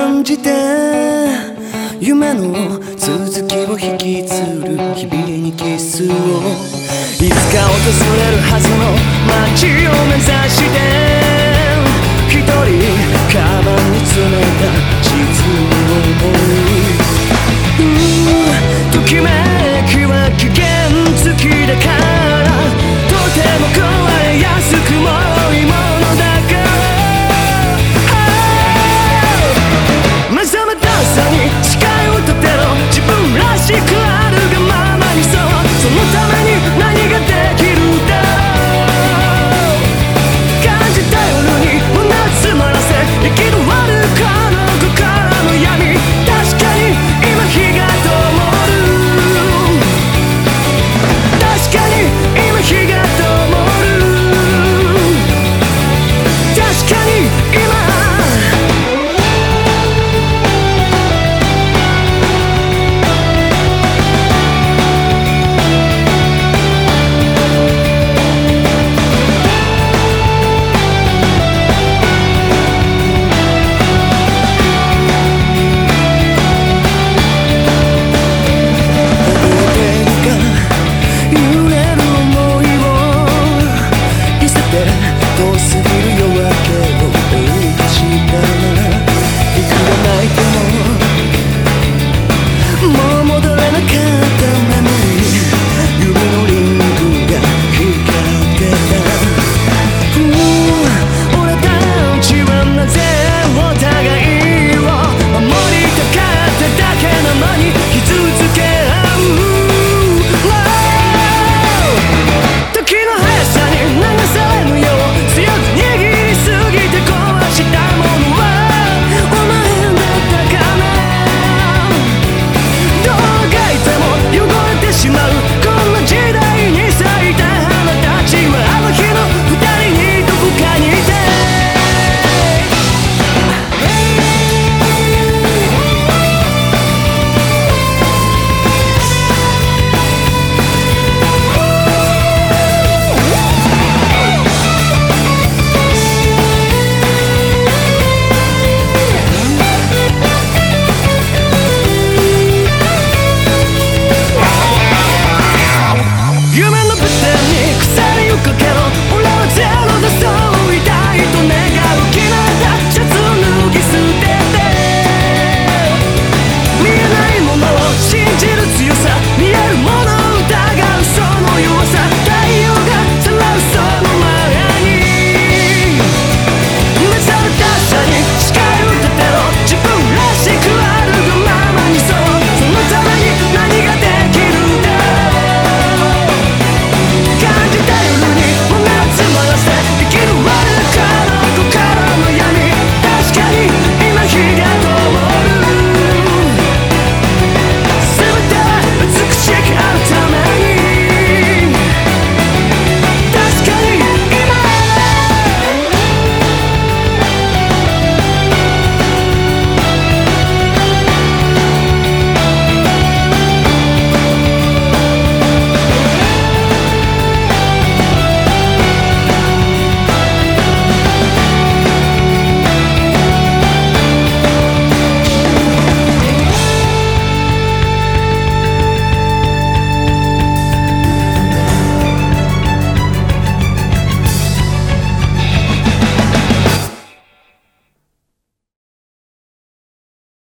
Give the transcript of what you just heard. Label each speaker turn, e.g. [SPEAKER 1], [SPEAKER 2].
[SPEAKER 1] 感じて夢の続きを引きつる日々にキスを。いつか訪れるはずのくけど